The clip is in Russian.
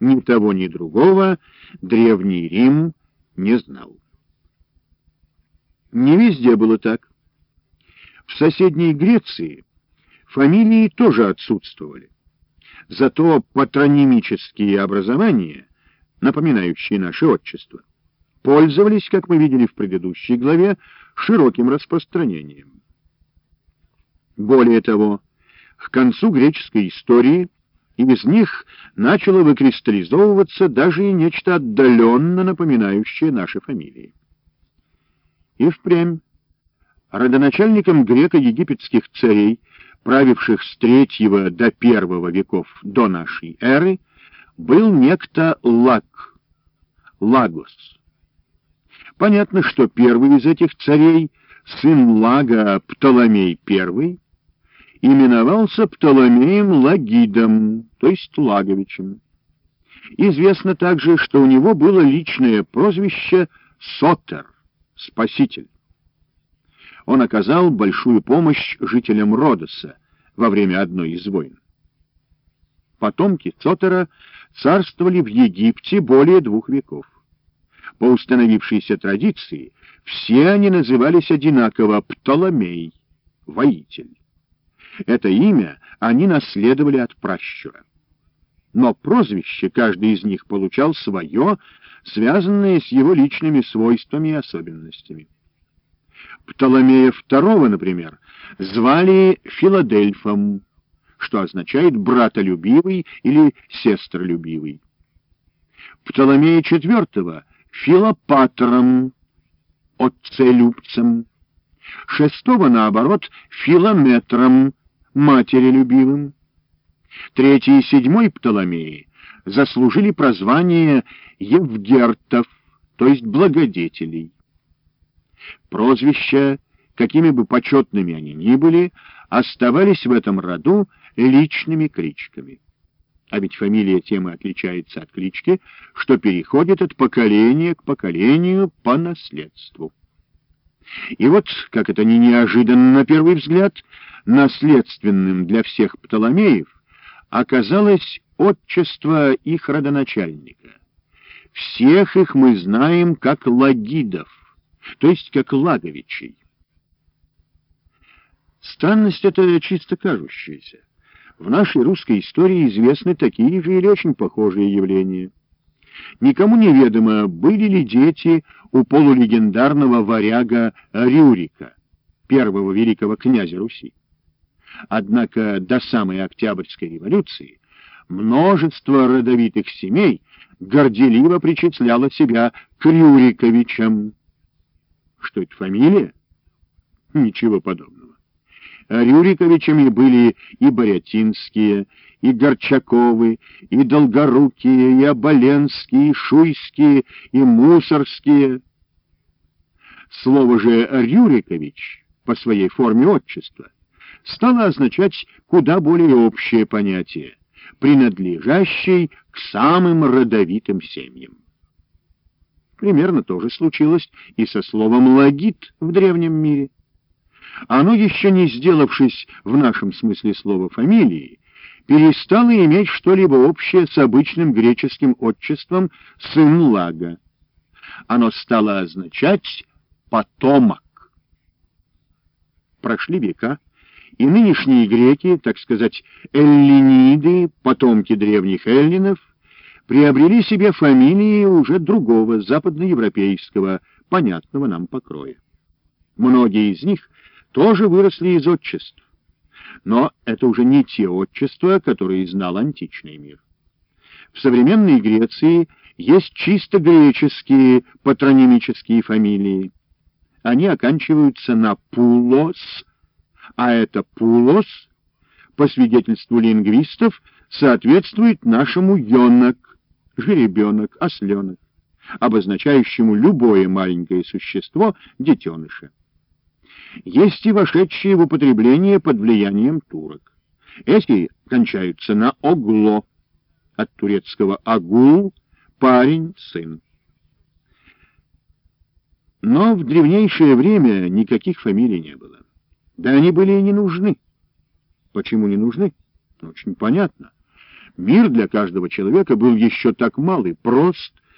Ни того, ни другого древний Рим не знал. Не везде было так. В соседней Греции фамилии тоже отсутствовали. Зато патронимические образования, напоминающие наше отчество, пользовались, как мы видели в предыдущей главе, широким распространением. Более того, к концу греческой истории из них начало выкристаллизовываться даже и нечто отдаленно напоминающее наши фамилии. И впрямь родоначальником греко-египетских царей, правивших с третьего до первого веков до нашей эры, был некто Лаг, Лагос. Понятно, что первый из этих царей, сын Лага Птоломей I, именовался Птоломеем Лагидом, то есть Лаговичем. Известно также, что у него было личное прозвище Сотер, спаситель. Он оказал большую помощь жителям Родоса во время одной из войн. Потомки Сотера царствовали в Египте более двух веков. По установившейся традиции все они назывались одинаково Птоломей, воитель. Это имя они наследовали от пращура. Но прозвище каждый из них получал свое, связанное с его личными свойствами и особенностями. Птоломея II, например, звали Филадельфом, что означает «братолюбивый» или «сестролюбивый». Птоломея IV — Филопатром, отцелюбцем. Шестого, наоборот, Филометром, матерелюбивым. Третий и седьмой Птоломеи заслужили прозвание Евгертов, то есть благодетелей. Прозвища, какими бы почетными они ни были, оставались в этом роду личными кличками. А ведь фамилия темы отличается от клички, что переходит от поколения к поколению по наследству. И вот, как это не неожиданно на первый взгляд, наследственным для всех Птоломеев оказалось отчество их родоначальника. Всех их мы знаем как Лагидов, то есть как Лаговичей. Странность эта чисто кажущаяся. В нашей русской истории известны такие же или очень похожие явления. Никому не ведомо, были ли дети у полулегендарного варяга Рюрика, первого великого князя Руси. Однако до самой Октябрьской революции множество родовитых семей горделиво причисляло себя к Рюриковичам. Что это фамилия? Ничего подобного. Рюриковичами были и Борятинские, и Горчаковы, и Долгорукие, и Оболенские, и Шуйские, и Мусорские. Слово же «Рюрикович» по своей форме отчества стало означать куда более общее понятие, принадлежащее к самым родовитым семьям. Примерно то же случилось и со словом «лагит» в древнем мире. Оно, еще не сделавшись в нашем смысле слова «фамилии», перестало иметь что-либо общее с обычным греческим отчеством «сын Лага». Оно стало означать «потомок». Прошли века, и нынешние греки, так сказать, эллиниды, потомки древних эллинов, приобрели себе фамилии уже другого, западноевропейского, понятного нам покроя. Многие из них тоже выросли из отчеств. Но это уже не те отчества, которые знал античный мир. В современной Греции есть чисто греческие патронимические фамилии. Они оканчиваются на «пулос», а это «пулос», по свидетельству лингвистов, соответствует нашему «ёнок», жеребенок, осленок, обозначающему любое маленькое существо детеныша есть и вошедшие в употребление под влиянием турок. Эти кончаются на «огло», от турецкого «агул» — парень, сын. Но в древнейшее время никаких фамилий не было. Да они были и не нужны. Почему не нужны? Очень понятно. Мир для каждого человека был еще так мал и прост,